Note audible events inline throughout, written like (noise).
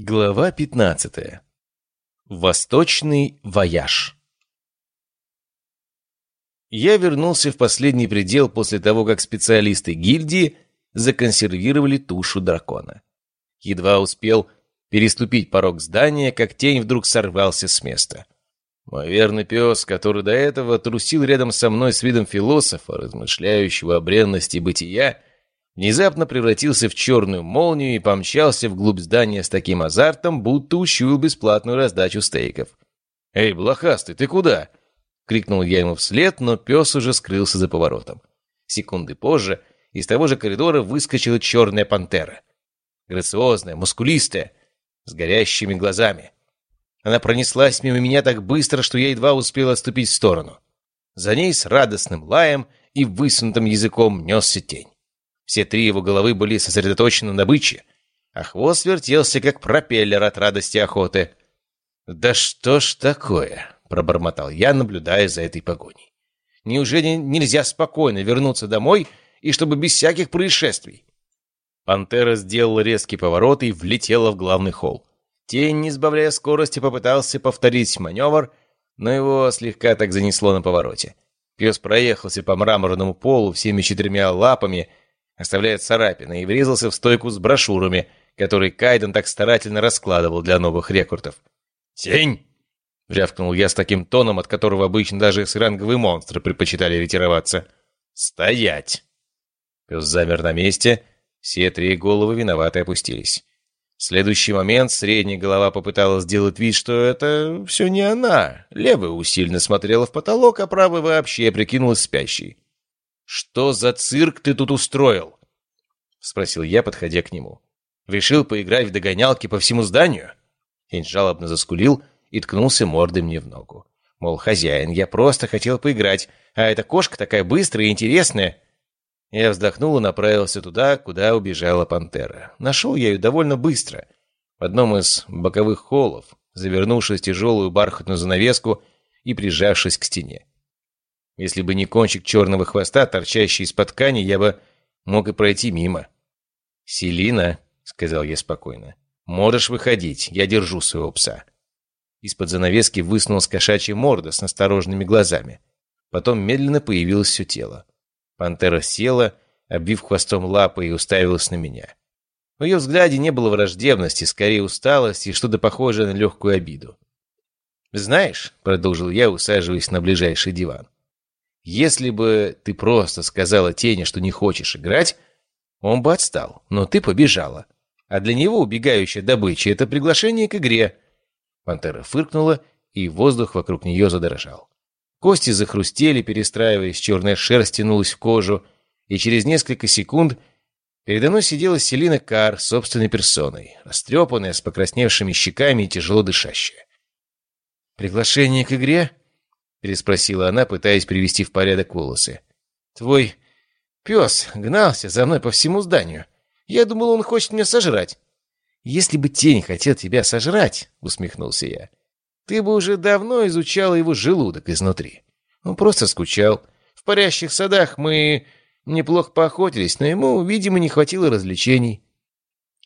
Глава 15. Восточный вояж. Я вернулся в последний предел после того, как специалисты гильдии законсервировали тушу дракона. Едва успел переступить порог здания, как тень вдруг сорвался с места. Мой верный пес, который до этого трусил рядом со мной с видом философа, размышляющего о бренности бытия, внезапно превратился в черную молнию и помчался вглубь здания с таким азартом, будто учуял бесплатную раздачу стейков. «Эй, блохастый, ты куда?» — крикнул я ему вслед, но пес уже скрылся за поворотом. Секунды позже из того же коридора выскочила черная пантера. Грациозная, мускулистая, с горящими глазами. Она пронеслась мимо меня так быстро, что я едва успел отступить в сторону. За ней с радостным лаем и высунутым языком несся тень. Все три его головы были сосредоточены на бычье, а хвост вертелся, как пропеллер от радости охоты. «Да что ж такое?» — пробормотал я, наблюдая за этой погоней. «Неужели нельзя спокойно вернуться домой и чтобы без всяких происшествий?» Пантера сделала резкий поворот и влетела в главный холл. Тень, не сбавляя скорости, попытался повторить маневр, но его слегка так занесло на повороте. Пес проехался по мраморному полу всеми четырьмя лапами, оставляя царапины, и врезался в стойку с брошюрами, которые Кайден так старательно раскладывал для новых рекордов. «Тень!» — рявкнул я с таким тоном, от которого обычно даже сранговые монстры предпочитали ретироваться. «Стоять!» Пес замер на месте, все три головы виноваты опустились. В следующий момент средняя голова попыталась сделать вид, что это все не она. Левая усиленно смотрела в потолок, а правая вообще прикинулась спящей. «Что за цирк ты тут устроил?» — спросил я, подходя к нему. «Решил поиграть в догонялки по всему зданию?» Хень жалобно заскулил и ткнулся мордой мне в ногу. Мол, хозяин, я просто хотел поиграть, а эта кошка такая быстрая и интересная. Я вздохнул и направился туда, куда убежала пантера. Нашел я ее довольно быстро. В одном из боковых холлов, завернувшись в тяжелую бархатную занавеску и прижавшись к стене. Если бы не кончик черного хвоста, торчащий из-под ткани, я бы мог и пройти мимо. «Селина», — сказал я спокойно, — «можешь выходить, я держу своего пса». Из-под занавески высунулась кошачья морда с настороженными глазами. Потом медленно появилось все тело. Пантера села, обвив хвостом лапы и уставилась на меня. В ее взгляде не было враждебности, скорее усталости и что-то похожее на легкую обиду. «Знаешь», — продолжил я, усаживаясь на ближайший диван, если бы ты просто сказала Тене, что не хочешь играть, он бы отстал, но ты побежала. А для него убегающая добыча — это приглашение к игре. Пантера фыркнула, и воздух вокруг нее задрожал. Кости захрустели, перестраиваясь, черная шерсть тянулась в кожу, и через несколько секунд передо мной сидела Селина Кар собственной персоной, растрепанная, с покрасневшими щеками и тяжело дышащая. «Приглашение к игре?» — переспросила она, пытаясь привести в порядок волосы. «Твой пес гнался за мной по всему зданию. Я думал, он хочет меня сожрать». «Если бы тень хотел тебя сожрать», — усмехнулся я, — «ты бы уже давно изучал его желудок изнутри. Он просто скучал. В парящих садах мы неплохо поохотились, но ему, видимо, не хватило развлечений».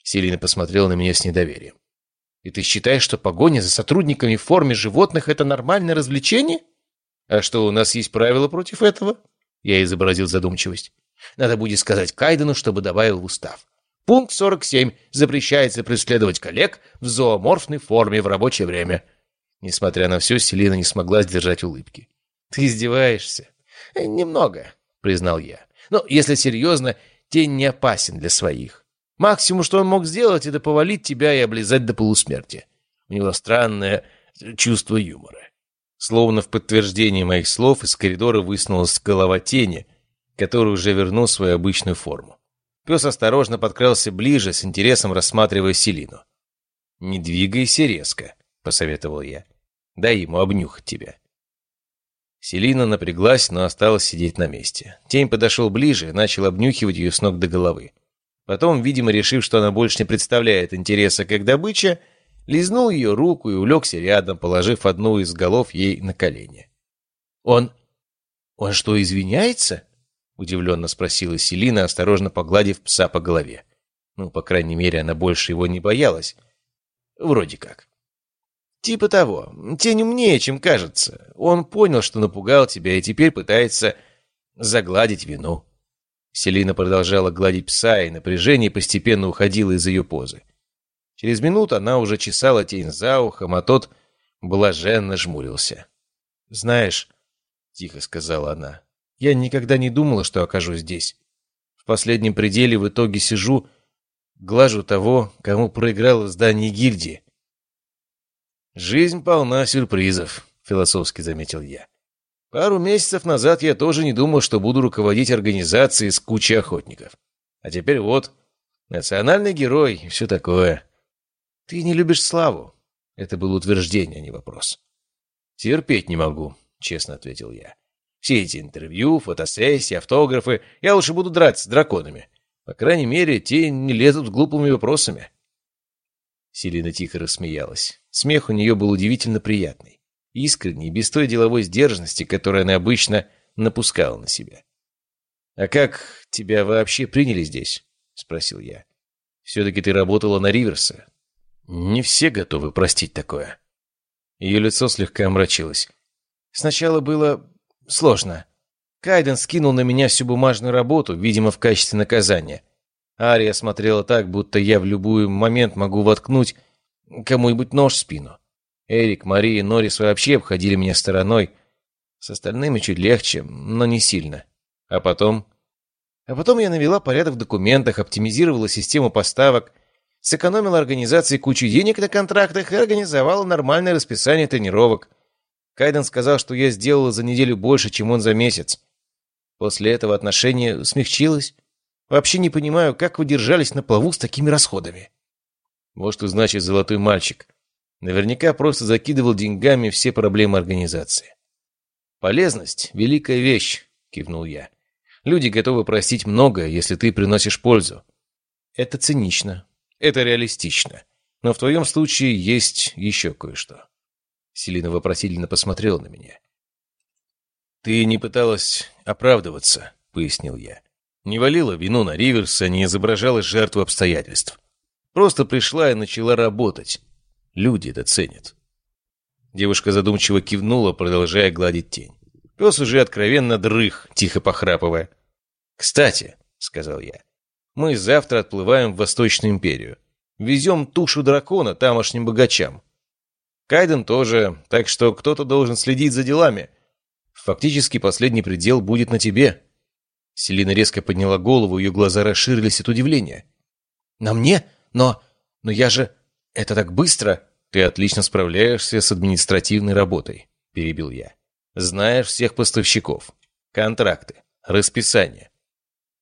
Селина посмотрела на меня с недоверием. «И ты считаешь, что погоня за сотрудниками в форме животных — это нормальное развлечение?» «А что, у нас есть правила против этого?» Я изобразил задумчивость. «Надо будет сказать Кайдену, чтобы добавил в устав. Пункт 47. Запрещается преследовать коллег в зооморфной форме в рабочее время». Несмотря на все, Селина не смогла сдержать улыбки. «Ты издеваешься?» «Э, «Немного», — признал я. «Но, если серьезно, тень не опасен для своих. Максимум, что он мог сделать, это повалить тебя и облизать до полусмерти. У него странное чувство юмора. Словно в подтверждение моих слов из коридора высунулась голова тени, который уже вернул свою обычную форму. Пес осторожно подкрался ближе, с интересом рассматривая Селину. «Не двигайся резко», — посоветовал я. «Дай ему обнюхать тебя». Селина напряглась, но осталась сидеть на месте. Тень подошел ближе начал обнюхивать ее с ног до головы. Потом, видимо, решив, что она больше не представляет интереса как добыча, лизнул ее руку и улегся рядом, положив одну из голов ей на колени. «Он... он что, извиняется?» — удивленно спросила Селина, осторожно погладив пса по голове. Ну, по крайней мере, она больше его не боялась. Вроде как. Типа того. Тень умнее, чем кажется. Он понял, что напугал тебя, и теперь пытается загладить вину. Селина продолжала гладить пса, и напряжение постепенно уходило из ее позы. Через минуту она уже чесала тень за ухом, а тот блаженно жмурился. «Знаешь», — тихо сказала она, — «я никогда не думала, что окажусь здесь. В последнем пределе в итоге сижу, глажу того, кому проиграл в здании гильдии». «Жизнь полна сюрпризов», — философски заметил я. Пару месяцев назад я тоже не думал, что буду руководить организацией с кучей охотников. А теперь вот, национальный герой и все такое. Ты не любишь славу. Это было утверждение, а не вопрос. Терпеть не могу, честно ответил я. Все эти интервью, фотосессии, автографы, я лучше буду драться с драконами. По крайней мере, те не лезут глупыми вопросами. Селина тихо рассмеялась. Смех у нее был удивительно приятный искренней, без той деловой сдержанности, которую она обычно напускала на себя. «А как тебя вообще приняли здесь?» — спросил я. «Все-таки ты работала на Риверса. Не все готовы простить такое». Ее лицо слегка омрачилось. «Сначала было сложно. Кайден скинул на меня всю бумажную работу, видимо, в качестве наказания. Ария смотрела так, будто я в любой момент могу воткнуть кому-нибудь нож в спину. Эрик, Мария и Норрис вообще обходили меня стороной. С остальными чуть легче, но не сильно. А потом... А потом я навела порядок в документах, оптимизировала систему поставок, сэкономила организации кучу денег на контрактах и организовала нормальное расписание тренировок. Кайден сказал, что я сделала за неделю больше, чем он за месяц. После этого отношение смягчилось. Вообще не понимаю, как вы держались на плаву с такими расходами. Вот что значит золотой мальчик. Наверняка просто закидывал деньгами все проблемы организации. «Полезность — великая вещь», — кивнул я. «Люди готовы простить многое, если ты приносишь пользу. Это цинично, это реалистично. Но в твоем случае есть еще кое-что». Селина вопросительно посмотрела на меня. «Ты не пыталась оправдываться», — пояснил я. «Не валила вину на Риверса, не изображала жертву обстоятельств. Просто пришла и начала работать, Люди это ценят. Девушка задумчиво кивнула, продолжая гладить тень. Пес уже откровенно дрых, тихо похрапывая. «Кстати», — сказал я, — «мы завтра отплываем в Восточную империю. Везем тушу дракона тамошним богачам. Кайден тоже, так что кто-то должен следить за делами. Фактически последний предел будет на тебе». Селина резко подняла голову, ее глаза расширились от удивления. «На мне? Но... но я же... «Это так быстро!» «Ты отлично справляешься с административной работой», — перебил я. «Знаешь всех поставщиков, контракты, расписание.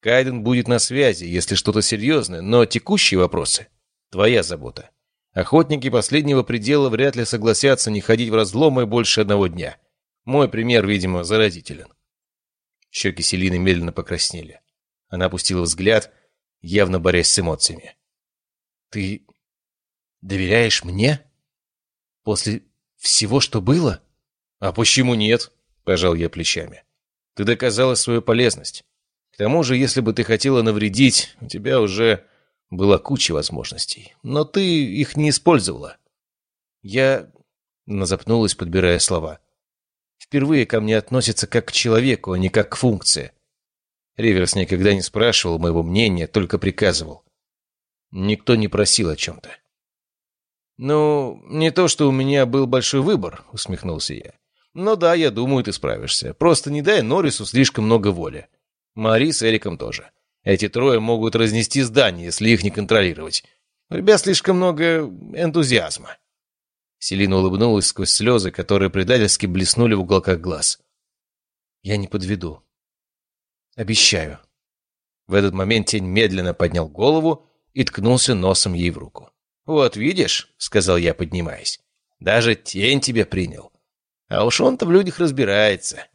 Кайден будет на связи, если что-то серьезное, но текущие вопросы — твоя забота. Охотники последнего предела вряд ли согласятся не ходить в разломы больше одного дня. Мой пример, видимо, заразителен». Щеки Селины медленно покраснели. Она опустила взгляд, явно борясь с эмоциями. «Ты Доверяешь мне? После всего, что было? А почему нет? Пожал я плечами. Ты доказала свою полезность. Тому же, если бы ты хотела навредить, у тебя уже была куча возможностей. Но ты их не использовала. Я... Она запнулась, подбирая слова. Впервые ко мне относятся как к человеку, а не как к функции. Риверс никогда не спрашивал моего мнения, только приказывал. Никто не просил о чем-то. «Ну, не то, что у меня был большой выбор», — усмехнулся я. «Но да, я думаю, ты справишься. Просто не дай Норрису слишком много воли. Мари с Эриком тоже. Эти трое могут разнести здание, если их не контролировать. У ребят слишком много энтузиазма». Селина улыбнулась сквозь слезы, которые предательски блеснули в уголках глаз. «Я не подведу. Обещаю». В этот момент тень медленно поднял голову и ткнулся носом ей в руку. «Вот видишь», — сказал я, поднимаясь, — «даже тень тебя принял. А уж он-то в людях разбирается».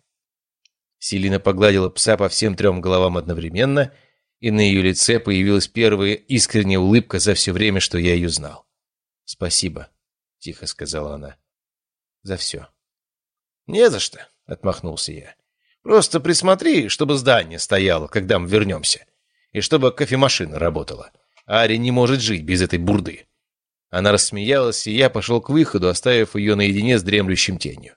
Селина погладила пса по всем трем головам одновременно, и на ее лице появилась первая искренняя улыбка за все время, что я ее знал. «Спасибо», — тихо сказала она, — «за все». «Не за что», — отмахнулся я. «Просто присмотри, чтобы здание стояло, когда мы вернемся, и чтобы кофемашина работала. Ари не может жить без этой бурды». Она рассмеялась, и я пошел к выходу, оставив ее наедине с дремлющим тенью.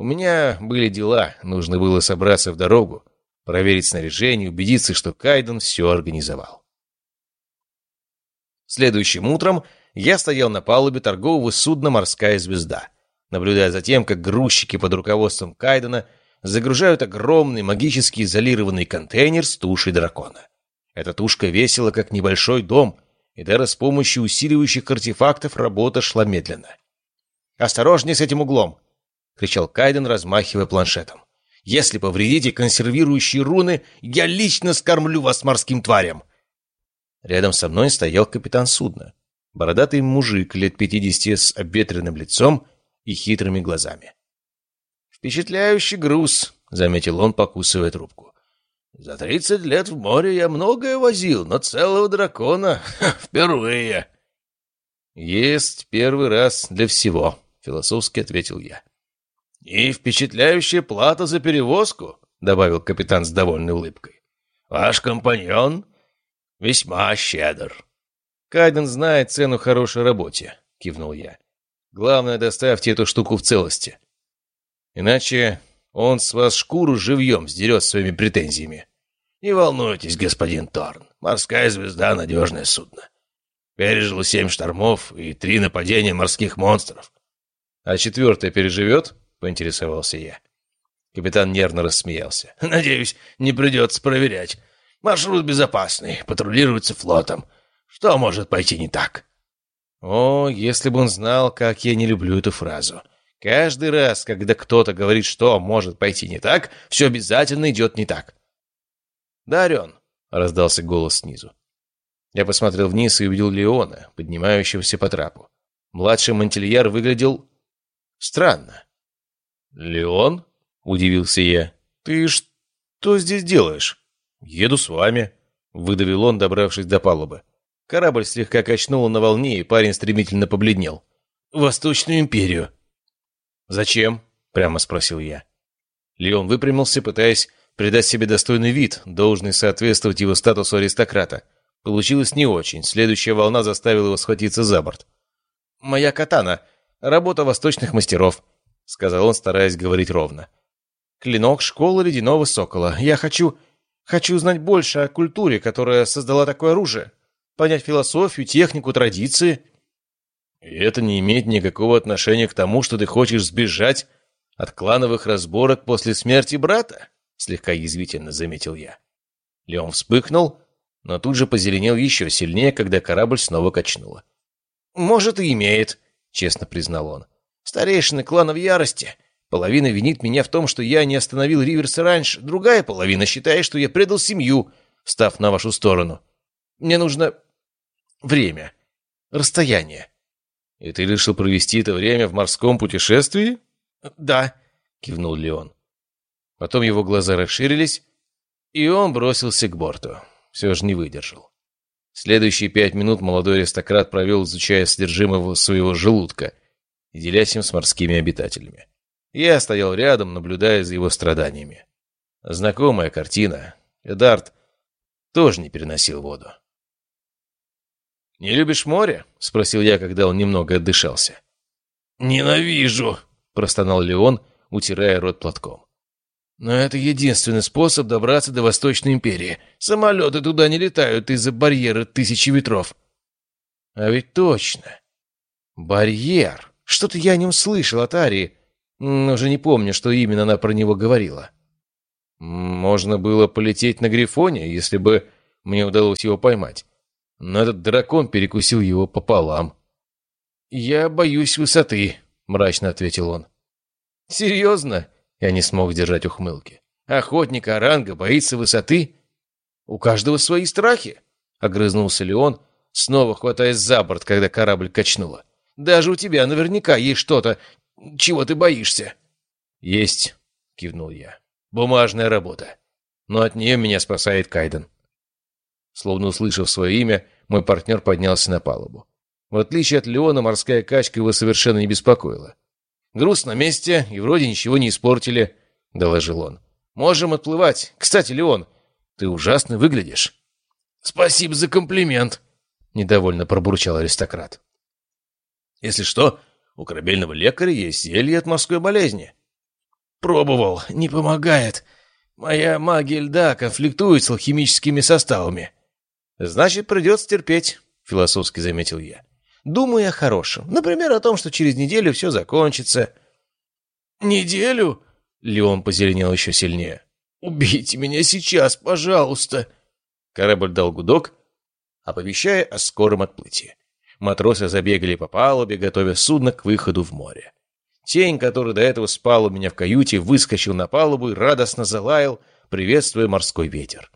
У меня были дела, нужно было собраться в дорогу, проверить снаряжение, убедиться, что Кайден все организовал. Следующим утром я стоял на палубе торгового судна «Морская звезда», наблюдая за тем, как грузчики под руководством Кайдена загружают огромный магически изолированный контейнер с тушей дракона. Эта тушка весила, как небольшой дом, и даже с помощью усиливающих артефактов работа шла медленно. «Осторожнее с этим углом!» — кричал Кайден, размахивая планшетом. «Если повредите консервирующие руны, я лично скормлю вас морским тварям!» Рядом со мной стоял капитан судна. Бородатый мужик лет пятидесяти с обветренным лицом и хитрыми глазами. «Впечатляющий груз», — заметил он, покусывая трубку. «За тридцать лет в море я многое возил, но целого дракона (laughs) впервые». «Есть первый раз для всего», — философски ответил я. «И впечатляющая плата за перевозку», — добавил капитан с довольной улыбкой. «Ваш компаньон весьма щедр». «Кайден знает цену хорошей работе», — кивнул я. «Главное, доставьте эту штуку в целости. Иначе он с вас шкуру живьем сдерет своими претензиями». «Не волнуйтесь, господин Торн. Морская звезда — надежное судно. Пережил семь штормов и три нападения морских монстров». «А четвертое переживет?» — поинтересовался я. Капитан нервно рассмеялся. «Надеюсь, не придется проверять. Маршрут безопасный, патрулируется флотом. Что может пойти не так? О, если бы он знал, как я не люблю эту фразу. Каждый раз, когда кто-то говорит, что может пойти не так, все обязательно идет не так. «Да, Орен», — раздался голос снизу. Я посмотрел вниз и увидел Леона, поднимающегося по трапу. Младший мантильяр выглядел странно. «Леон?» — удивился я. «Ты что здесь делаешь?» «Еду с вами», — выдавил он, добравшись до палубы. Корабль слегка качнул на волне, и парень стремительно побледнел. «Восточную империю». «Зачем?» — прямо спросил я. Леон выпрямился, пытаясь придать себе достойный вид, должный соответствовать его статусу аристократа. Получилось не очень, следующая волна заставила его схватиться за борт. «Моя катана. Работа восточных мастеров», — сказал он, стараясь говорить ровно. «Клинок школы ледяного сокола. Я хочу... хочу узнать больше о культуре, которая создала такое оружие» понять философию, технику, традиции. И это не имеет никакого отношения к тому, что ты хочешь сбежать от клановых разборок после смерти брата, слегка язвительно заметил я. Леон вспыхнул, но тут же позеленел еще сильнее, когда корабль снова качнуло. «Может, и имеет», — честно признал он. «Старейшины клана в ярости. Половина винит меня в том, что я не остановил Риверса раньше, другая половина считает, что я предал семью, став на вашу сторону. Мне нужно Время. Расстояние. И ты решил провести это время в морском путешествии? Да, кивнул Леон. Потом его глаза расширились, и он бросился к борту. Все же не выдержал. Следующие пять минут молодой аристократ провел, изучая содержимого своего желудка и делясь им с морскими обитателями. Я стоял рядом, наблюдая за его страданиями. Знакомая картина. Эдард тоже не переносил воду. «Не любишь море?» — спросил я, когда он немного отдышался. «Ненавижу!» — простонал Леон, утирая рот платком. «Но это единственный способ добраться до Восточной империи. Самолеты туда не летают из-за барьера тысячи ветров». «А ведь точно. Барьер. Что-то я о нем слышал от Арии. Уже не помню, что именно она про него говорила. Можно было полететь на Грифоне, если бы мне удалось его поймать но этот дракон перекусил его пополам. «Я боюсь высоты», — мрачно ответил он. «Серьезно?» — я не смог держать ухмылки. «Охотник Оранга боится высоты?» «У каждого свои страхи», — огрызнулся Леон, снова хватаясь за борт, когда корабль качнуло. «Даже у тебя наверняка есть что-то, чего ты боишься». «Есть», — кивнул я. «Бумажная работа. Но от нее меня спасает Кайден». Словно услышав свое имя, мой партнер поднялся на палубу. В отличие от Леона, морская качка его совершенно не беспокоила. «Груз на месте, и вроде ничего не испортили», — доложил он. «Можем отплывать. Кстати, Леон, ты ужасно выглядишь». «Спасибо за комплимент», — недовольно пробурчал аристократ. Если что, у корабельного лекаря есть зелье от морской болезни. Пробовал, не помогает. Моя магия льда конфликтует с алхимическими составами. Значит, придется терпеть, философски заметил я. Думаю о хорошем. Например, о том, что через неделю все закончится. Неделю? Леон позеленел еще сильнее. «Убейте меня сейчас, пожалуйста!» Корабль дал гудок, оповещая о скором отплытии. Матросы забегали по палубе, готовя судно к выходу в море. Тень, который до этого спал у меня в каюте, выскочил на палубу и радостно залаял, приветствуя морской ветер.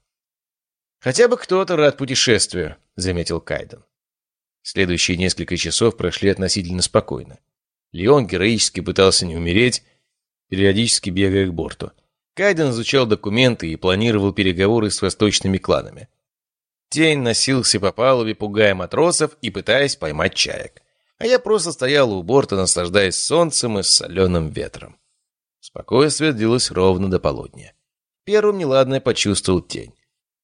«Хотя бы кто-то рад путешествию», — заметил Кайден. Следующие несколько часов прошли относительно спокойно. Леон героически пытался не умереть, периодически бегая к борту. Кайден изучал документы и планировал переговоры с восточными кланами. Тень носился по палубе, пугая матросов и пытаясь поймать чаек. А я просто стоял у борта, наслаждаясь солнцем и соленым ветром. Спокойствие длилось ровно до полудня. Первым неладное почувствовал тень.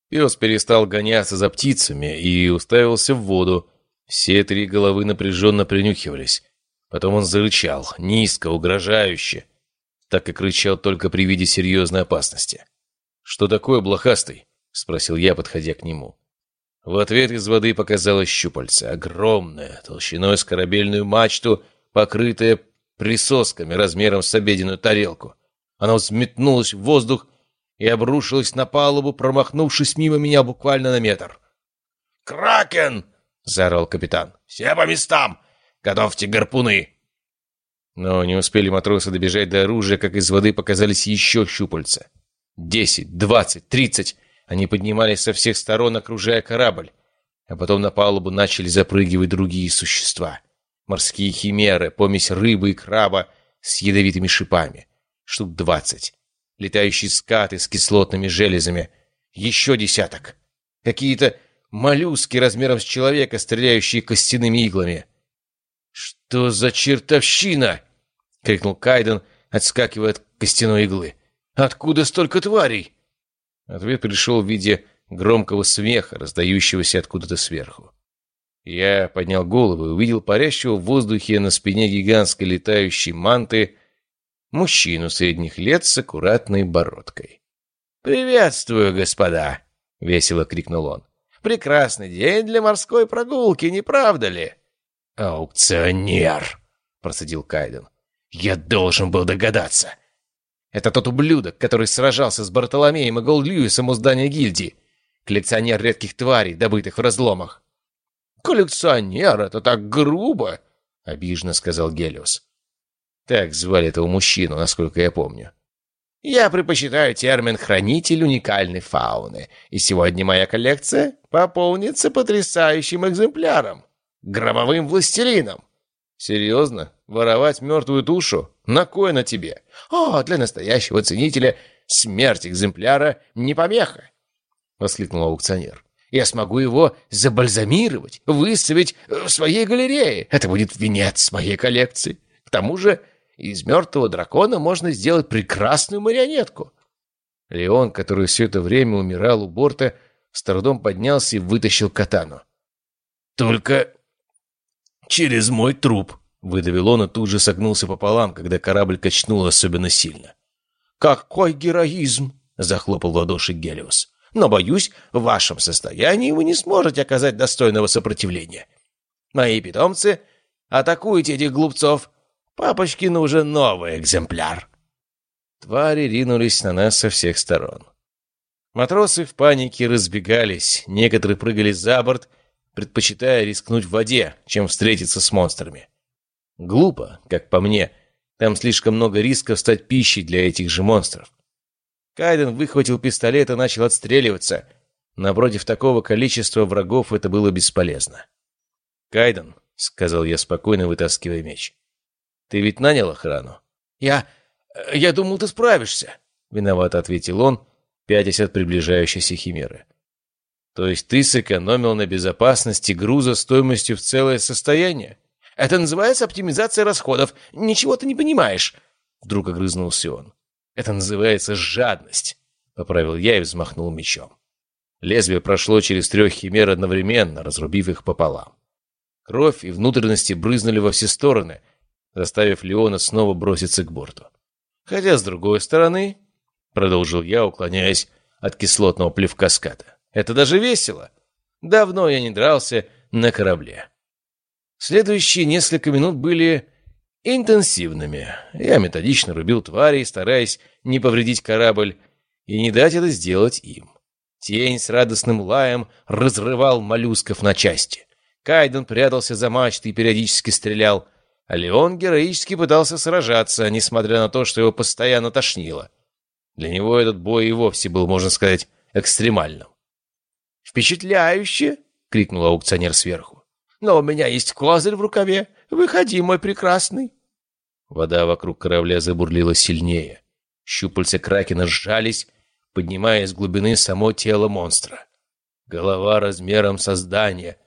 Пес перестал гоняться за птицами и уставился в воду. Все три головы напряженно принюхивались. Потом он зарычал, низко, угрожающе, так как рычал только при виде серьезной опасности. «Что такое, блохастый?» — спросил я, подходя к нему. В ответ из воды показалось щупальце, огромное, толщиной с корабельную мачту, покрытое присосками размером с обеденную тарелку. Оно взметнулось в воздух и обрушилось на палубу, промахнувшись мимо меня буквально на метр. «Кракен!» — заорал капитан. «Все по местам! Готовьте гарпуны!» Но не успели матросы добежать до оружия, как из воды показались еще щупальца. Десять, двадцать, тридцать. Они поднимались со всех сторон, окружая корабль. А потом на палубу начали запрыгивать другие существа. Морские химеры, помесь рыбы и краба с ядовитыми шипами. Штук двадцать. Летающие скаты с кислотными железами. Еще десяток. Какие-то моллюски размером с человека, стреляющие костяными иглами. «Что за чертовщина?» — крикнул Кайден, отскакивая от костяной иглы. «Откуда столько тварей?» Ответ пришел в виде громкого смеха, раздающегося откуда-то сверху. Я поднял голову и увидел парящего в воздухе на спине гигантской летающей манты мужчину средних лет с аккуратной бородкой. «Приветствую, господа!» — весело крикнул он. «Прекрасный день для морской прогулки, не правда ли?» «Аукционер!» — процедил Кайден. «Я должен был догадаться!» «Это тот ублюдок, который сражался с Бартоломеем и Голд-Льюисом у здания гильдии. Коллекционер редких тварей, добытых в разломах». «Коллекционер — это так грубо!» — обиженно сказал Гелиус. Так звали этого мужчину, насколько я помню. «Я предпочитаю термин «хранитель уникальной фауны», и сегодня моя коллекция пополнится потрясающим экземпляром гробовым властелином. Серьезно? Воровать мертвую душу? На кой на тебе? О, для настоящего ценителя смерть экземпляра не помеха. Воскликнул аукционер. Я смогу его забальзамировать, выставить в своей галерее. Это будет венец моей коллекции. К тому же из мертвого дракона можно сделать прекрасную марионетку. Леон, который все это время умирал у борта, с трудом поднялся и вытащил катану. «Только через мой труп», — выдавил он и тут же согнулся пополам, когда корабль качнул особенно сильно. «Какой героизм!» — захлопал в ладоши Гелиус. «Но, боюсь, в вашем состоянии вы не сможете оказать достойного сопротивления. Мои питомцы, атакуйте этих глупцов. Папочке нужен новый экземпляр». Твари ринулись на нас со всех сторон. Матросы в панике разбегались, некоторые прыгали за борт — предпочитая рискнуть в воде, чем встретиться с монстрами. Глупо, как по мне. Там слишком много рисков стать пищей для этих же монстров. Кайден выхватил пистолет и начал отстреливаться. Напротив такого количества врагов это было бесполезно. «Кайден», — сказал я спокойно, вытаскивая меч, — «ты ведь нанял охрану?» «Я... я думал, ты справишься», — виновато ответил он, пятясь от приближающейся химеры. То есть ты сэкономил на безопасности груза стоимостью в целое состояние? Это называется оптимизация расходов. Ничего ты не понимаешь. Вдруг огрызнулся он. Это называется жадность, поправил я и взмахнул мечом. Лезвие прошло через трех химер одновременно, разрубив их пополам. Кровь и внутренности брызнули во все стороны, заставив Леона снова броситься к борту. Хотя, с другой стороны, продолжил я, уклоняясь от кислотного плевка ската, это даже весело. Давно я не дрался на корабле. Следующие несколько минут были интенсивными. Я методично рубил тварей, стараясь не повредить корабль и не дать это сделать им. Тень с радостным лаем разрывал моллюсков на части. Кайден прятался за мачтой и периодически стрелял, а Леон героически пытался сражаться, несмотря на то, что его постоянно тошнило. Для него этот бой и вовсе был, можно сказать, экстремальным. «Впечатляюще!» — крикнул аукционер сверху. «Но у меня есть козырь в рукаве. Выходи, мой прекрасный!» Вода вокруг корабля забурлила сильнее. Щупальца Кракена сжались, поднимая из глубины само тело монстра. Голова размером со здание,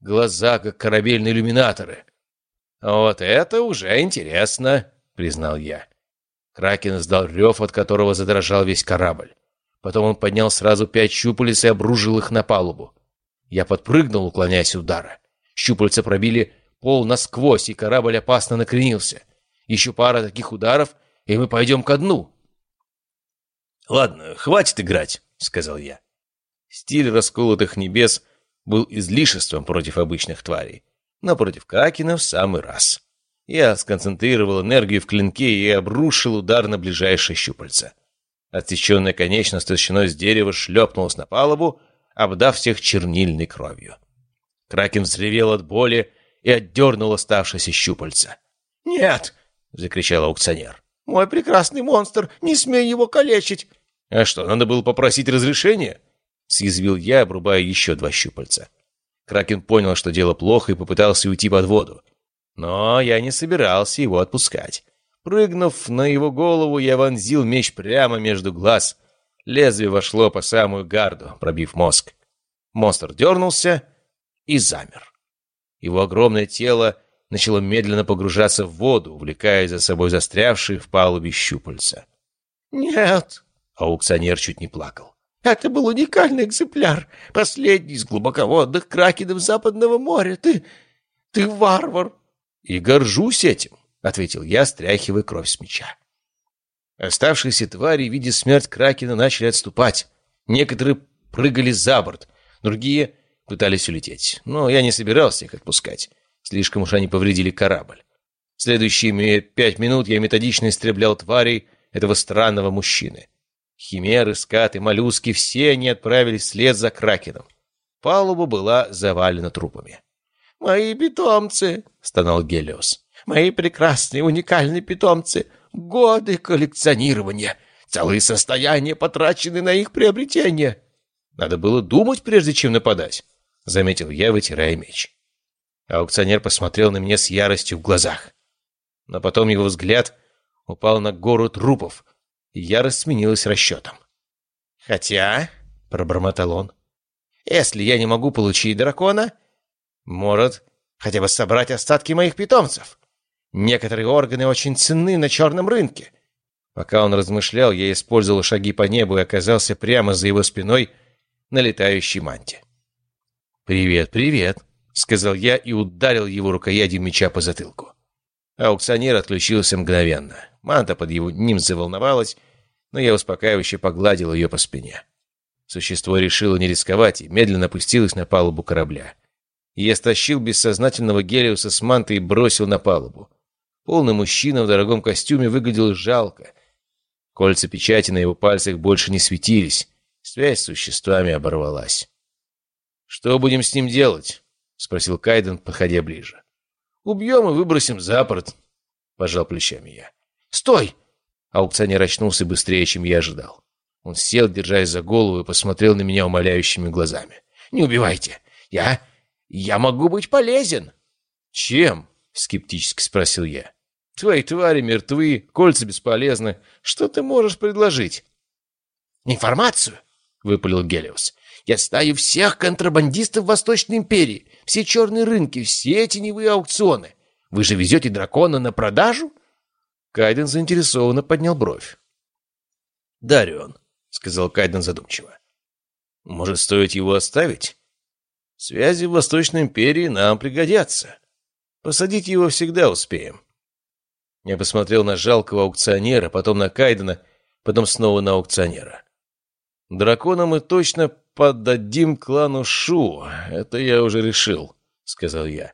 глаза, как корабельные иллюминаторы. «Вот это уже интересно», — признал я. Кракен издал рев, от которого задрожал весь корабль. Потом он поднял сразу пять щупалец и обрушил их на палубу. Я подпрыгнул, уклоняясь удара. Щупальца пробили пол насквозь, и корабль опасно накренился. Еще пара таких ударов, и мы пойдем ко дну. «Ладно, хватит играть», — сказал я. Стиль расколотых небес был излишеством против обычных тварей, но против Кракена в самый раз. Я сконцентрировал энергию в клинке и обрушил удар на ближайшее щупальце. Отсеченная конечность толщиной с дерева шлепнулась на палубу, обдав всех чернильной кровью. Кракен взревел от боли и отдернул оставшееся щупальце. «Нет!» — закричал аукционер. «Мой прекрасный монстр! Не смей его калечить!» «А что, надо было попросить разрешения?» — съязвил я, обрубая еще два щупальца. Кракен понял, что дело плохо, и попытался уйти под воду. Но я не собирался его отпускать. Прыгнув на его голову, я вонзил меч прямо между глаз. Лезвие вошло по самую гарду, пробив мозг. Монстр дернулся и замер. Его огромное тело начало медленно погружаться в воду, увлекая за собой застрявшие в палубе щупальца. «Нет!» — аукционер чуть не плакал. «Это был уникальный экземпляр, последний из глубоководных кракенов Западного моря. Ты... ты варвар!» «И горжусь этим!» — ответил я, стряхивая кровь с меча. Оставшиеся твари, видя смерть Кракена, начали отступать. Некоторые прыгали за борт, другие пытались улететь. Но я не собирался их отпускать. Слишком уж они повредили корабль. Следующие пять минут я методично истреблял тварей этого странного мужчины. Химеры, скаты, моллюски — все они отправились вслед за Кракеном. Палуба была завалена трупами. «Мои питомцы!» — стонал Гелиос. «Мои прекрасные, уникальные питомцы! Годы коллекционирования! Целые состояния потрачены на их приобретение!» «Надо было думать, прежде чем нападать», — заметил я, вытирая меч. Аукционер посмотрел на меня с яростью в глазах. Но потом его взгляд упал на гору трупов, и ярость сменилась расчетом. «Хотя», — пробормотал он, — «если я не могу получить дракона, может, хотя бы собрать остатки моих питомцев. Некоторые органы очень ценны на черном рынке». Пока он размышлял, я использовал шаги по небу и оказался прямо за его спиной на летающей манте. «Привет, привет», — сказал я и ударил его рукоятью меча по затылку. Аукционер отключился мгновенно. Манта под его ним заволновалась, но я успокаивающе погладил ее по спине. Существо решило не рисковать и медленно опустилось на палубу корабля. Я стащил бессознательного Гелиуса с манты и бросил на палубу. Полный мужчина в дорогом костюме выглядел жалко. Кольца печати на его пальцах больше не светились. Связь с существами оборвалась. «Что будем с ним делать?» — спросил Кайден, подходя ближе. «Убьем и выбросим за борт», — пожал плечами я. «Стой!» Аукционер очнулся быстрее, чем я ожидал. Он сел, держась за голову, и посмотрел на меня умоляющими глазами. «Не убивайте! Я... я могу быть полезен!» «Чем?» — скептически спросил я. «Твои твари мертвы, кольца бесполезны. Что ты можешь предложить?» «Информацию!» — выпалил Гелиус. «Я знаю всех контрабандистов Восточной империи, все черные рынки, все теневые аукционы. Вы же везете дракона на продажу?» Кайден заинтересованно поднял бровь. «Дарион», — сказал Кайден задумчиво. «Может, стоит его оставить?» Связи в Восточной империи нам пригодятся. Посадить его всегда успеем. Я посмотрел на жалкого аукционера, потом на Кайдена, потом снова на аукционера. Дракона мы точно поддадим клану Шу, это я уже решил, сказал я.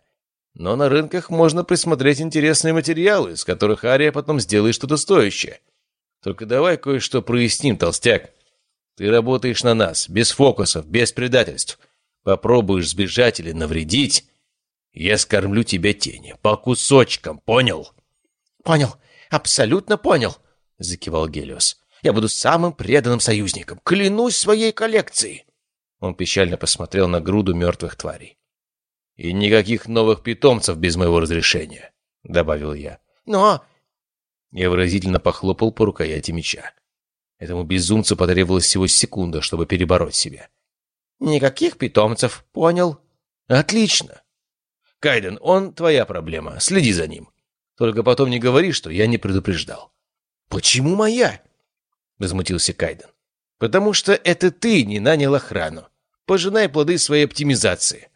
Но на рынках можно присмотреть интересные материалы, из которых Ария потом сделает что-то стоящее. Только давай кое-что проясним, толстяк. Ты работаешь на нас, без фокусов, без предательств. Попробуешь сбежать или навредить, я скормлю тебя тени. По кусочкам, понял? Понял, абсолютно понял, закивал Гелиос. Я буду самым преданным союзником. Клянусь своей коллекцией. Он печально посмотрел на груду мертвых тварей. «И никаких новых питомцев без моего разрешения», — добавил я. «Но...» Я выразительно похлопал по рукояти меча. Этому безумцу потребовалось всего секунда, чтобы перебороть себя. «Никаких питомцев, понял?» «Отлично!» «Кайден, он твоя проблема, следи за ним. Только потом не говори, что я не предупреждал». «Почему моя?» — возмутился Кайден. «Потому что это ты не нанял охрану. Пожинай плоды своей оптимизации.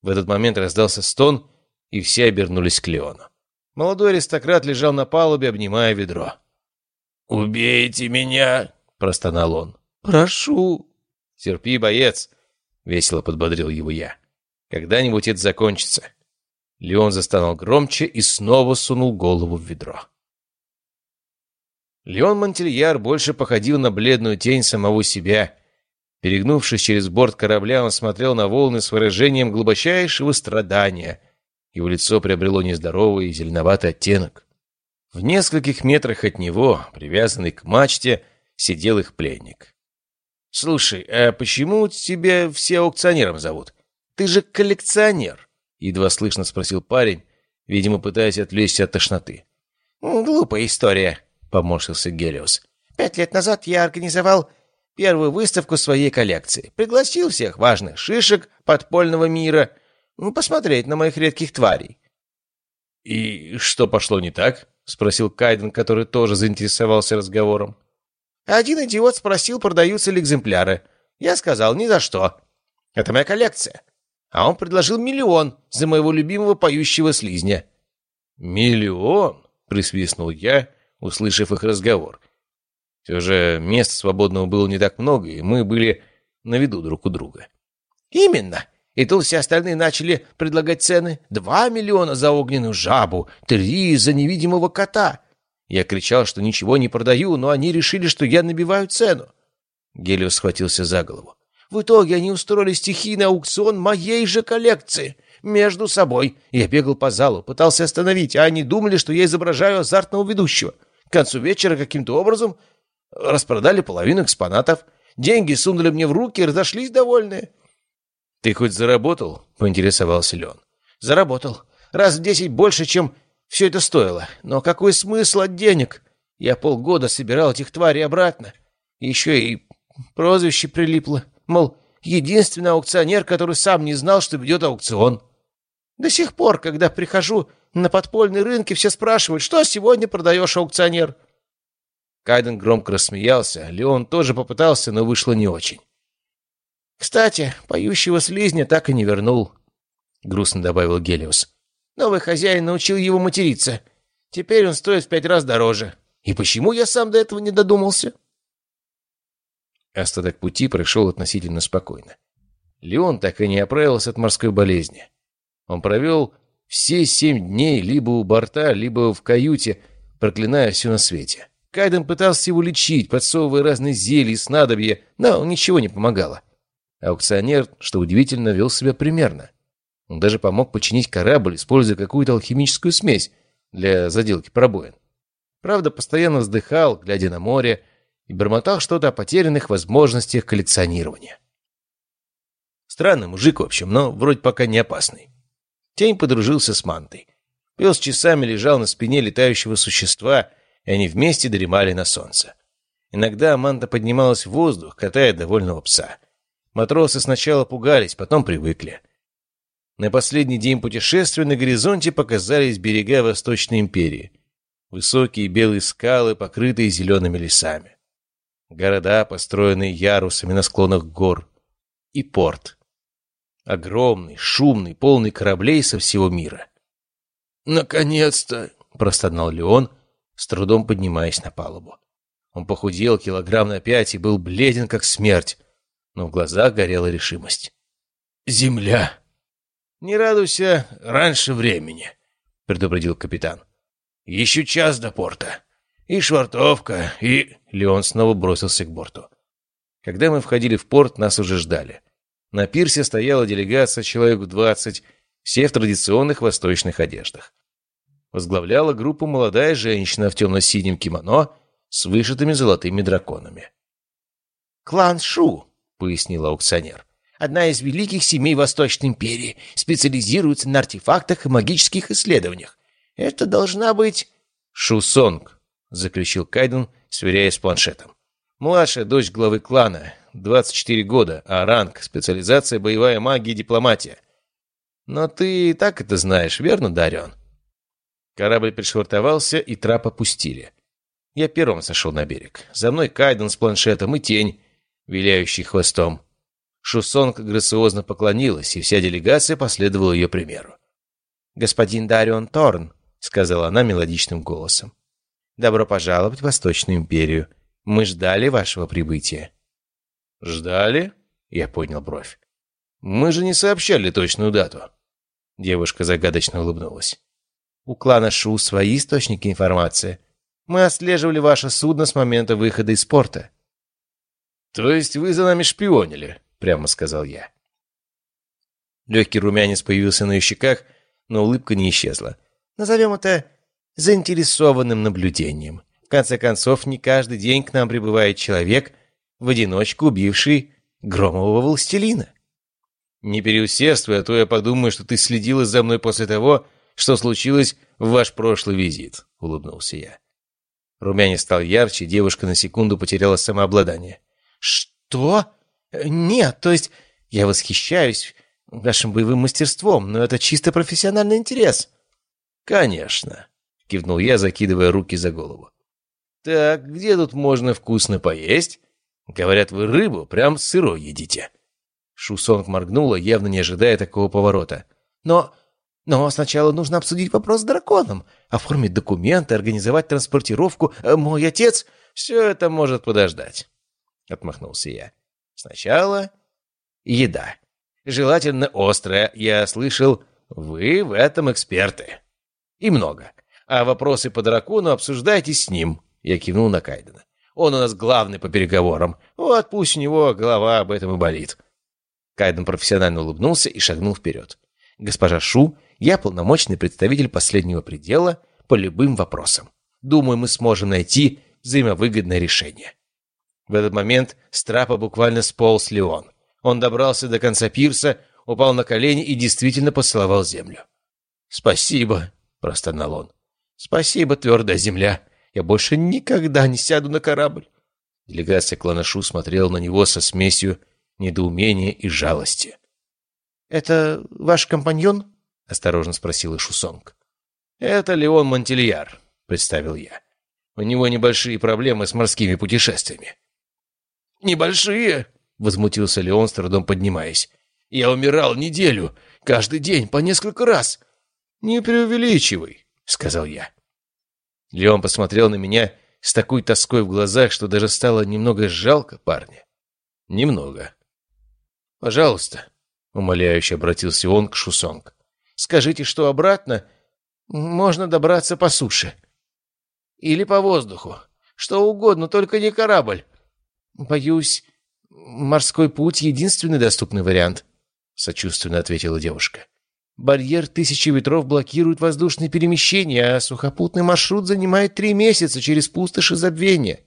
В этот момент раздался стон, и все обернулись к Леону. Молодой аристократ лежал на палубе, обнимая ведро. «Убейте меня!» — простонал он. «Прошу!» «Терпи, боец!» — весело подбодрил его я. «Когда-нибудь это закончится». Леон застонал громче и снова сунул голову в ведро. Леон Монтельяр больше походил на бледную тень самого себя, Перегнувшись через борт корабля, он смотрел на волны с выражением глубочайшего страдания. Его лицо приобрело нездоровый зеленоватый оттенок. В нескольких метрах от него, привязанный к мачте, сидел их пленник. «Слушай, а почему тебя все аукционером зовут? Ты же коллекционер!» Едва слышно спросил парень, видимо, пытаясь отвлечься от тошноты. «Глупая история», — поморщился Гелиос. «Пять лет назад я организовал первую выставку своей коллекции. Пригласил всех важных шишек подпольного мира ну, посмотреть на моих редких тварей. «И что пошло не так?» — спросил Кайден, который тоже заинтересовался разговором. Один идиот спросил, продаются ли экземпляры. Я сказал, ни за что. Это моя коллекция. А он предложил миллион за моего любимого поющего слизня. «Миллион?» — присвистнул я, услышав их разговор. Все же места свободного было не так много, и мы были на виду друг у друга. «Именно!» И тут все остальные начали предлагать цены. Два миллиона за огненную жабу, три за невидимого кота. Я кричал, что ничего не продаю, но они решили, что я набиваю цену. Гелиос схватился за голову. В итоге они устроили стихийный аукцион моей же коллекции. Между собой. Я бегал по залу, пытался остановить, а они думали, что я изображаю азартного ведущего. К концу вечера каким-то образом Распродали половину экспонатов. Деньги сунули мне в руки и разошлись довольные. — Ты хоть заработал? — поинтересовался Леон. — Заработал. Раз в десять больше, чем все это стоило. Но какой смысл от денег? Я полгода собирал этих тварей обратно. Еще и прозвище прилипло. Мол, единственный аукционер, который сам не знал, что ведет аукцион. До сих пор, когда прихожу на подпольные рынки, все спрашивают, что сегодня продаешь, аукционер? — Кайден громко рассмеялся. Леон тоже попытался, но вышло не очень. «Кстати, поющего слизня так и не вернул», — грустно добавил Гелиос. «Новый хозяин научил его материться. Теперь он стоит в пять раз дороже. И почему я сам до этого не додумался?» Остаток пути прошел относительно спокойно. Леон так и не оправился от морской болезни. Он провел все семь дней либо у борта, либо в каюте, проклиная все на свете. Кайден пытался его лечить, подсовывая разные зелья и снадобья, но ничего не помогало. Аукционер, что удивительно, вел себя примерно. Он даже помог починить корабль, используя какую-то алхимическую смесь для заделки пробоин. Правда, постоянно вздыхал, глядя на море, и бормотал что-то о потерянных возможностях коллекционирования. Странный мужик, в общем, но вроде пока не опасный. Тень подружился с Мантой. Пес часами лежал на спине летающего существа, и они вместе дремали на солнце. Иногда Аманда поднималась в воздух, катая довольного пса. Матросы сначала пугались, потом привыкли. На последний день путешествия на горизонте показались берега Восточной империи. Высокие белые скалы, покрытые зелеными лесами. Города, построенные ярусами на склонах гор. И порт. Огромный, шумный, полный кораблей со всего мира. «Наконец-то!» — простонал Леон, с трудом поднимаясь на палубу. Он похудел килограмм на пять и был бледен, как смерть, но в глазах горела решимость. «Земля!» «Не радуйся раньше времени», — предупредил капитан. «Еще час до порта. И швартовка, и...» Леон снова бросился к борту. Когда мы входили в порт, нас уже ждали. На пирсе стояла делегация человек в двадцать, все в традиционных восточных одеждах. Возглавляла группу молодая женщина в темно-синем кимоно с вышитыми золотыми драконами. «Клан Шу», — пояснил аукционер. «Одна из великих семей Восточной империи, специализируется на артефактах и магических исследованиях. Это должна быть...» «Шу Сонг», — заключил Кайден, сверяясь с планшетом. «Младшая дочь главы клана, 24 года, а ранг, специализация, боевая магия и дипломатия. Но ты и так это знаешь, верно, Дарион?» Корабль пришвартовался, и трап опустили. Я первым сошел на берег. За мной Кайден с планшетом и тень, виляющий хвостом. Шусонг грациозно поклонилась, и вся делегация последовала ее примеру. «Господин Дарион Торн», — сказала она мелодичным голосом, — «добро пожаловать в Восточную империю. Мы ждали вашего прибытия». «Ждали?» — я поднял бровь. «Мы же не сообщали точную дату». Девушка загадочно улыбнулась. У клана Шу свои источники информации. Мы отслеживали ваше судно с момента выхода из порта». «То есть вы за нами шпионили?» — прямо сказал я. Легкий румянец появился на ее щеках, но улыбка не исчезла. «Назовем это заинтересованным наблюдением. В конце концов, не каждый день к нам прибывает человек, в одиночку убивший громового властелина». «Не переусердствуй, а то я подумаю, что ты следила за мной после того, что случилось в ваш прошлый визит», — улыбнулся я. Румянец стал ярче, девушка на секунду потеряла самообладание. «Что? Нет, то есть я восхищаюсь вашим боевым мастерством, но это чисто профессиональный интерес». «Конечно», — кивнул я, закидывая руки за голову. «Так, где тут можно вкусно поесть? Говорят, вы рыбу прям сырой едите». Шусонг моргнула, явно не ожидая такого поворота. «Но но сначала нужно обсудить вопрос с драконом, оформить документы, организовать транспортировку. Э, мой отец... Все это может подождать, — отмахнулся я. Сначала еда. Желательно острая. Я слышал, вы в этом эксперты. И много. А вопросы по дракону обсуждайте с ним. Я кивнул на Кайдена. Он у нас главный по переговорам. Вот пусть у него голова об этом и болит. Кайден профессионально улыбнулся и шагнул вперед. Госпожа Шу я полномочный представитель последнего предела по любым вопросам. Думаю, мы сможем найти взаимовыгодное решение. В этот момент с трапа буквально сполз Леон. Он добрался до конца пирса, упал на колени и действительно поцеловал землю. «Спасибо», — простонал он. «Спасибо, твердая земля. Я больше никогда не сяду на корабль». Делегация клана Шу смотрела на него со смесью недоумения и жалости. «Это ваш компаньон?» — осторожно спросил Шусонг. «Это Леон Монтильяр», — представил я. «У него небольшие проблемы с морскими путешествиями». «Небольшие?» — возмутился Леон, с трудом поднимаясь. «Я умирал неделю, каждый день, по несколько раз». «Не преувеличивай», — сказал я. Леон посмотрел на меня с такой тоской в глазах, что даже стало немного жалко парня. Немного. «Пожалуйста», — умоляюще обратился он к Шусонг. Скажите, что обратно можно добраться по суше. Или по воздуху. Что угодно, только не корабль. Боюсь, морской путь — единственный доступный вариант, — сочувственно ответила девушка. Барьер тысячи ветров блокирует воздушные перемещения, а сухопутный маршрут занимает три месяца через пустоши забвения.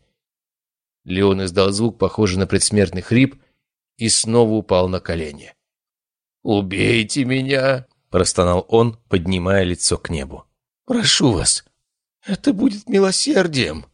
Леон издал звук, похожий на предсмертный хрип, и снова упал на колени. «Убейте меня!» Простонал он, поднимая лицо к небу. «Прошу вас, это будет милосердием».